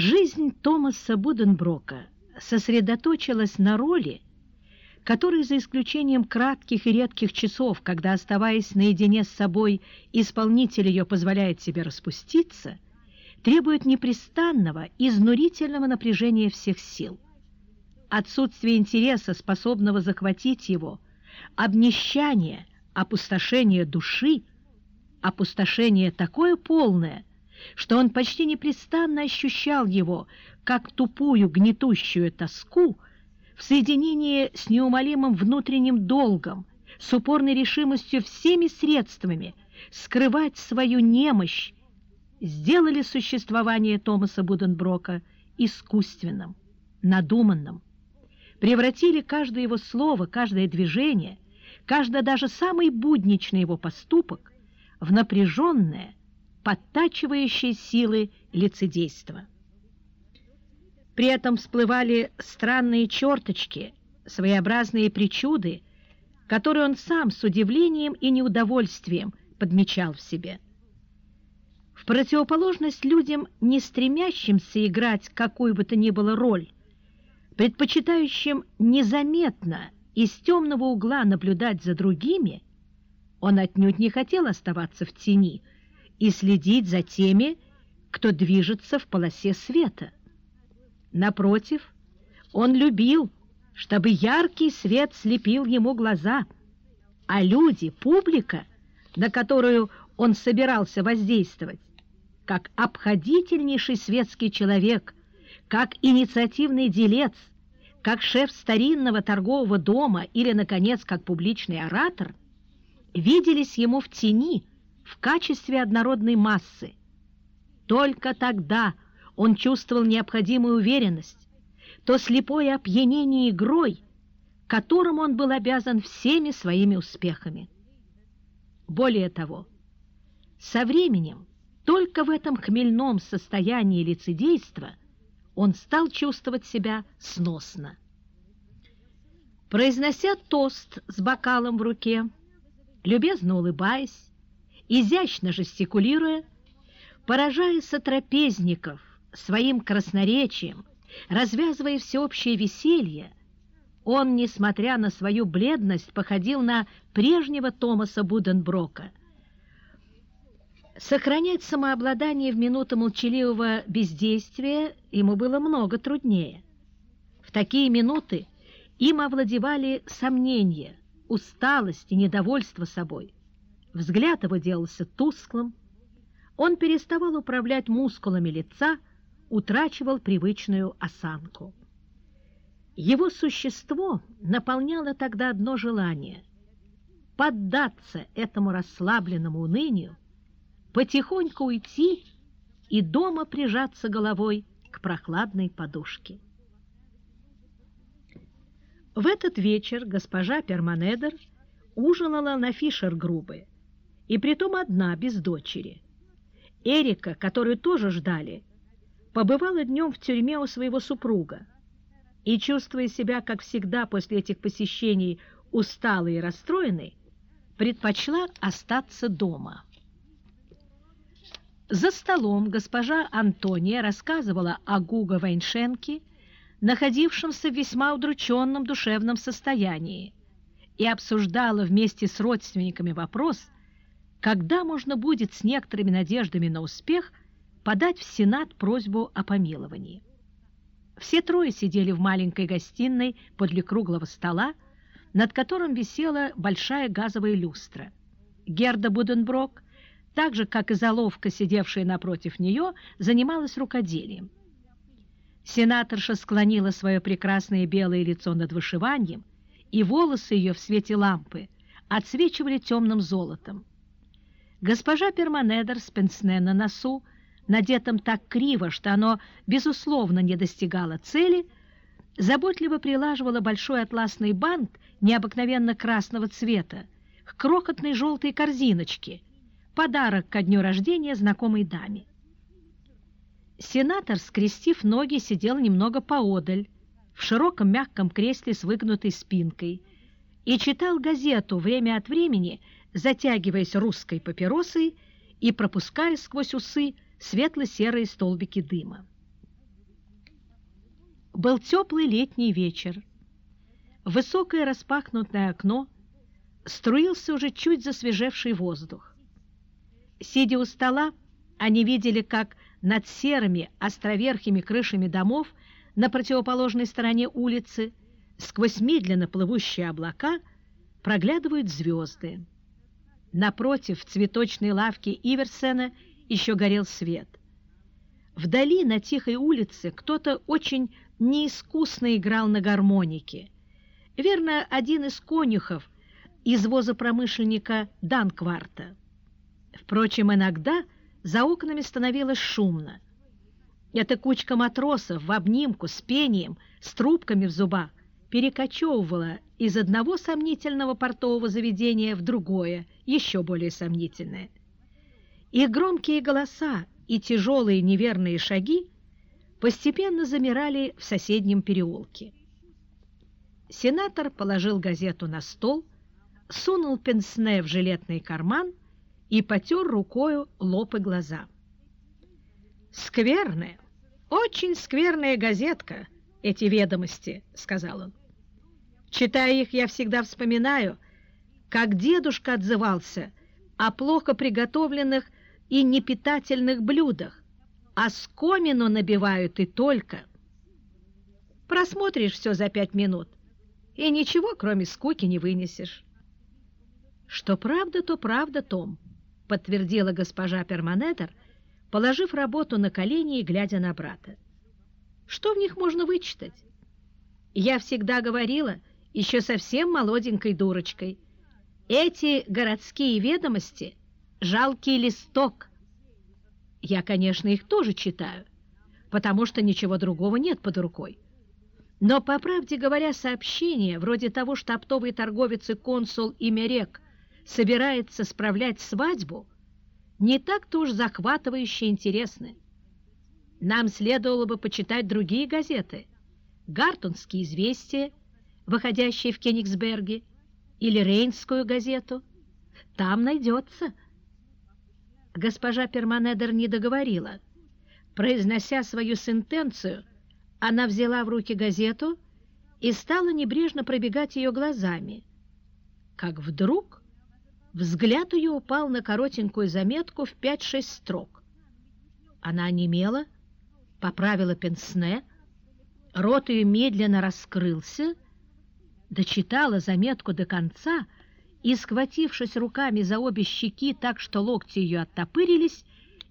Жизнь Томаса Буденброка сосредоточилась на роли, которые, за исключением кратких и редких часов, когда, оставаясь наедине с собой, исполнитель ее позволяет себе распуститься, требуют непрестанного, изнурительного напряжения всех сил. Отсутствие интереса, способного захватить его, обнищание, опустошение души, опустошение такое полное, что он почти непрестанно ощущал его, как тупую гнетущую тоску, в соединении с неумолимым внутренним долгом, с упорной решимостью всеми средствами скрывать свою немощь, сделали существование Томаса Буденброка искусственным, надуманным, превратили каждое его слово, каждое движение, каждый даже самый будничный его поступок в напряженное, подтачивающее силы лицедейства. При этом всплывали странные черточки, своеобразные причуды, которые он сам с удивлением и неудовольствием подмечал в себе. В противоположность людям, не стремящимся играть какую бы то ни было роль, предпочитающим незаметно из темного угла наблюдать за другими, он отнюдь не хотел оставаться в тени и следить за теми, кто движется в полосе света. Напротив, он любил, чтобы яркий свет слепил ему глаза, а люди, публика, на которую он собирался воздействовать, как обходительнейший светский человек, как инициативный делец, как шеф старинного торгового дома или, наконец, как публичный оратор, виделись ему в тени в качестве однородной массы. Только тогда – он чувствовал необходимую уверенность, то слепое опьянение игрой, которому он был обязан всеми своими успехами. Более того, со временем, только в этом хмельном состоянии лицедейства он стал чувствовать себя сносно. Произнося тост с бокалом в руке, любезно улыбаясь, изящно жестикулируя, поражая сотрапезников своим красноречием, развязывая всеобщее веселье, он, несмотря на свою бледность, походил на прежнего Томаса Буденброка. Сохранять самообладание в минуты молчаливого бездействия ему было много труднее. В такие минуты им овладевали сомнения, усталость и недовольство собой. Взгляд его делался тусклым, он переставал управлять мускулами лица, утрачивал привычную осанку. Его существо наполняло тогда одно желание — поддаться этому расслабленному унынию, потихоньку уйти и дома прижаться головой к прохладной подушке. В этот вечер госпожа Перманедер ужинала на Фишер-грубы, и притом одна, без дочери. Эрика, которую тоже ждали, побывала днем в тюрьме у своего супруга и, чувствуя себя, как всегда после этих посещений, усталой и расстроенной, предпочла остаться дома. За столом госпожа Антония рассказывала о Гуго Вайншенке, находившемся в весьма удрученном душевном состоянии, и обсуждала вместе с родственниками вопрос, когда можно будет с некоторыми надеждами на успех – подать в Сенат просьбу о помиловании. Все трое сидели в маленькой гостиной подле круглого стола, над которым висела большая газовая люстра. Герда Буденброк, так же, как и заловка, сидевшая напротив нее, занималась рукоделием. Сенаторша склонила свое прекрасное белое лицо над вышиванием, и волосы ее в свете лампы отсвечивали темным золотом. Госпожа Перманедер с пенсне на носу надетом так криво, что оно, безусловно, не достигало цели, заботливо прилаживала большой атласный бант необыкновенно красного цвета к крохотной желтой корзиночке, подарок ко дню рождения знакомой даме. Сенатор, скрестив ноги, сидел немного поодаль, в широком мягком кресле с выгнутой спинкой, и читал газету время от времени, затягиваясь русской папиросой и пропуская сквозь усы светло-серые столбики дыма. Был теплый летний вечер. высокое распахнутое окно струился уже чуть засвежевший воздух. Сидя у стола, они видели, как над серыми островерхими крышами домов на противоположной стороне улицы сквозь медленно плывущие облака проглядывают звезды. Напротив цветочной лавки Иверсена еще горел свет. Вдали на тихой улице кто-то очень неискусно играл на гармонике. Верно, один из конюхов из возопромышленника Данкварта. Впрочем, иногда за окнами становилось шумно. Эта кучка матросов в обнимку с пением, с трубками в зубах перекочевывала из одного сомнительного портового заведения в другое, еще более сомнительное. Их громкие голоса и тяжелые неверные шаги постепенно замирали в соседнем переулке. Сенатор положил газету на стол, сунул пенсне в жилетный карман и потер рукою лоб и глаза. «Скверная, очень скверная газетка, эти ведомости», — сказал он. «Читая их, я всегда вспоминаю, как дедушка отзывался о плохо приготовленных и непитательных блюдах, а скомину набивают и только. Просмотришь все за пять минут, и ничего, кроме скуки, не вынесешь. Что правда, то правда, Том, подтвердила госпожа Перманедер, положив работу на колени и глядя на брата. Что в них можно вычитать? Я всегда говорила, еще совсем молоденькой дурочкой, эти городские ведомости — жалкий листок. Я, конечно, их тоже читаю, потому что ничего другого нет под рукой. Но, по правде говоря, сообщения, вроде того, что оптовый торговец и консул Имерек собирается справлять свадьбу, не так-то уж захватывающе интересны. Нам следовало бы почитать другие газеты. «Гартунские известия», выходящие в Кенигсберге, или Рейнскую газету. Там найдется. Госпожа Перманедер не договорила. Произнося свою сентенцию, она взяла в руки газету и стала небрежно пробегать ее глазами. Как вдруг взгляд ее упал на коротенькую заметку в 5-6 строк. Она онемела, поправила пенсне, рот ее медленно раскрылся, дочитала заметку до конца и, схватившись руками за обе щеки так, что локти ее оттопырились,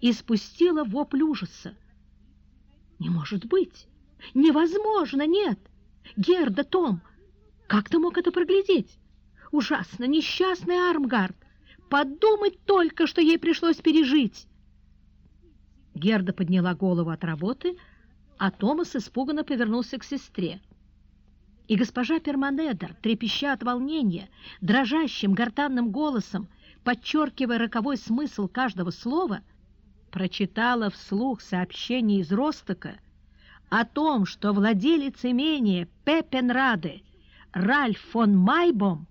испустила вопль ужаса. «Не может быть! Невозможно! Нет! Герда, Том, как ты мог это проглядеть? Ужасно! Несчастный Армгард! Подумать только, что ей пришлось пережить!» Герда подняла голову от работы, а Томас испуганно повернулся к сестре. И госпожа Перманедер, трепеща от волнения, дрожащим гортанным голосом, подчеркивая роковой смысл каждого слова, прочитала вслух сообщение из Ростока о том, что владелец имения Пепенрады Ральф фон Майбом,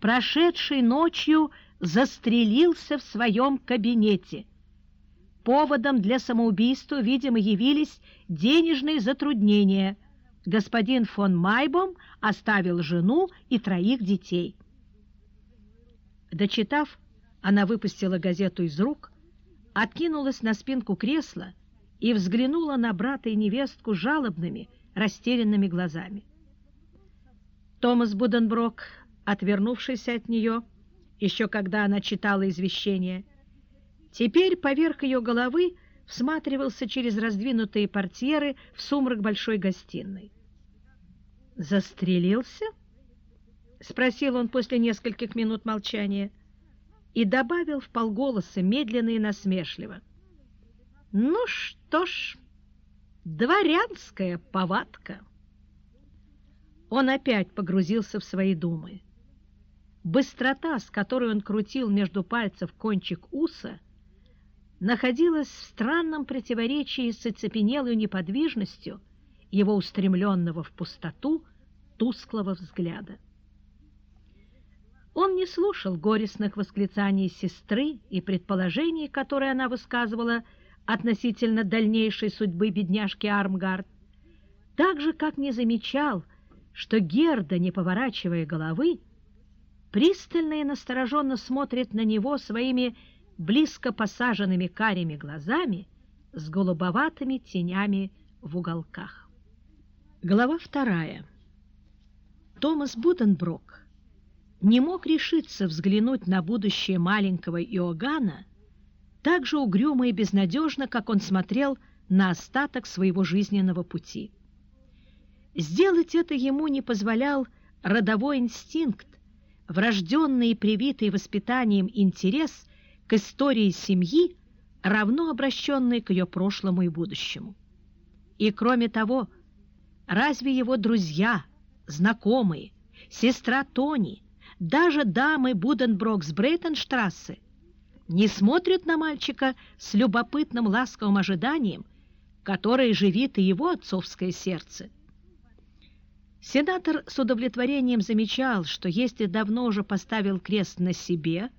прошедший ночью, застрелился в своем кабинете. Поводом для самоубийства, видимо, явились денежные затруднения – господин фон Майбом оставил жену и троих детей. Дочитав, она выпустила газету из рук, откинулась на спинку кресла и взглянула на брата и невестку жалобными, растерянными глазами. Томас Буденброк, отвернувшийся от нее, еще когда она читала извещение, теперь поверх ее головы всматривался через раздвинутые портьеры в сумрак большой гостиной. «Застрелился?» — спросил он после нескольких минут молчания и добавил в полголоса медленно и насмешливо. «Ну что ж, дворянская повадка!» Он опять погрузился в свои думы. Быстрота, с которой он крутил между пальцев кончик уса, находилась в странном противоречии с оцепенелой неподвижностью его устремленного в пустоту тусклого взгляда. Он не слушал горестных восклицаний сестры и предположений, которые она высказывала относительно дальнейшей судьбы бедняжки Армгард, так же, как не замечал, что Герда, не поворачивая головы, пристально и настороженно смотрит на него своими близко посаженными карими глазами с голубоватыми тенями в уголках. Глава вторая. Томас Буденброк не мог решиться взглянуть на будущее маленького Иоганна так же угрюмо и безнадежно, как он смотрел на остаток своего жизненного пути. Сделать это ему не позволял родовой инстинкт, врожденный и привитый воспитанием интерес к истории семьи, равно обращенный к ее прошлому и будущему. И кроме того, разве его друзья, знакомые, сестра Тони, даже дамы Буденброк с Брейтенштрассе не смотрят на мальчика с любопытным ласковым ожиданием, которое живит и его отцовское сердце. Сенатор с удовлетворением замечал, что если давно уже поставил крест на себе,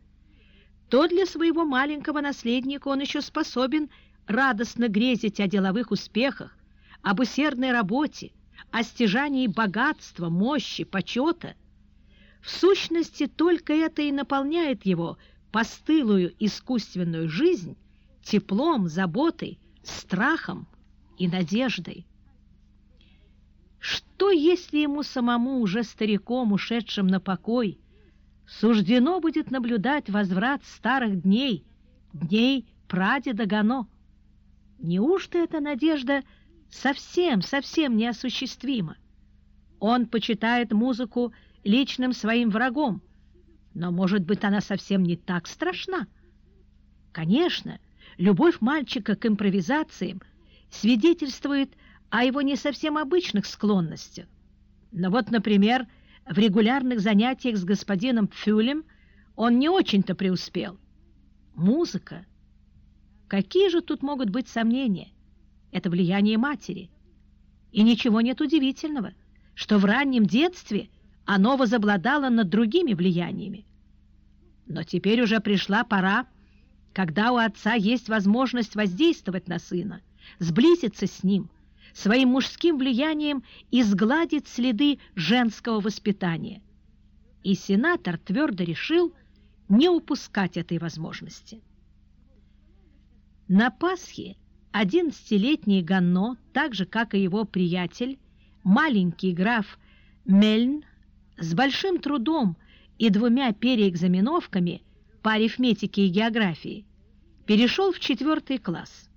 то для своего маленького наследника он еще способен радостно грезить о деловых успехах, об усердной работе, о стяжании богатства, мощи, почета. В сущности, только это и наполняет его постылую искусственную жизнь теплом, заботой, страхом и надеждой. Что, если ему самому, уже стариком, ушедшим на покой, суждено будет наблюдать возврат старых дней, дней прадеда Гано? Неужто эта надежда совсем, совсем неосуществима? Он почитает музыку личным своим врагом, но, может быть, она совсем не так страшна? Конечно, любовь мальчика к импровизациям свидетельствует о его не совсем обычных склонностях. Но вот, например, в регулярных занятиях с господином Пфюлем он не очень-то преуспел. Музыка. Какие же тут могут быть сомнения? Это влияние матери. И ничего нет удивительного, что в раннем детстве оно возобладало над другими влияниями. Но теперь уже пришла пора, когда у отца есть возможность воздействовать на сына, сблизиться с ним, своим мужским влиянием изгладить следы женского воспитания. И сенатор твердо решил не упускать этой возможности. На Пасхе одиннадцатилетний Ганно, так же, как и его приятель, маленький граф Мельн, с большим трудом и двумя переэкзаменовками по арифметике и географии перешел в четвертый класс.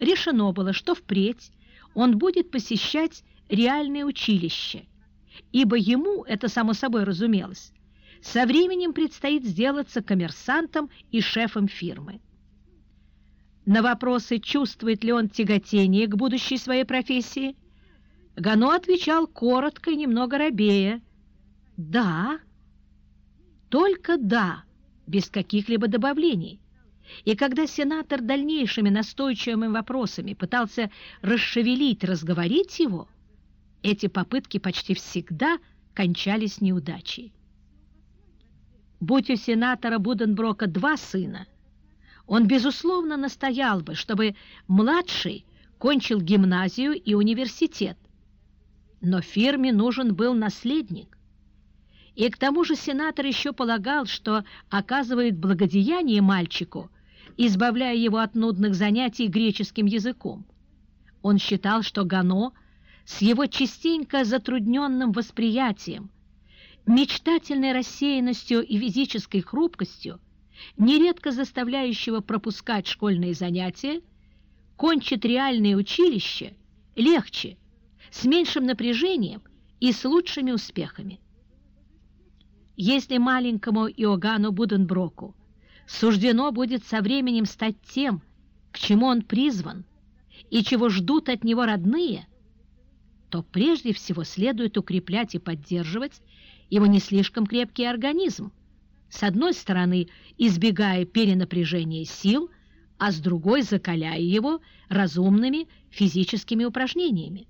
Решено было, что впредь он будет посещать реальное училище, ибо ему, это само собой разумелось, со временем предстоит сделаться коммерсантом и шефом фирмы. На вопросы, чувствует ли он тяготение к будущей своей профессии, Гано отвечал коротко и немного робея. «Да, только «да», без каких-либо добавлений. И когда сенатор дальнейшими настойчивыми вопросами пытался расшевелить, разговорить его, эти попытки почти всегда кончались неудачей. Будь у сенатора Буденброка два сына, он, безусловно, настоял бы, чтобы младший кончил гимназию и университет. Но фирме нужен был наследник, и к тому же сенатор еще полагал, что оказывает благодеяние мальчику, избавляя его от нудных занятий греческим языком. Он считал, что Гано с его частенько затрудненным восприятием, мечтательной рассеянностью и физической хрупкостью, нередко заставляющего пропускать школьные занятия, кончит реальное училище легче, с меньшим напряжением и с лучшими успехами. Если маленькому Иоганну Буденброку суждено будет со временем стать тем, к чему он призван и чего ждут от него родные, то прежде всего следует укреплять и поддерживать его не слишком крепкий организм, с одной стороны избегая перенапряжения сил, а с другой закаляя его разумными физическими упражнениями.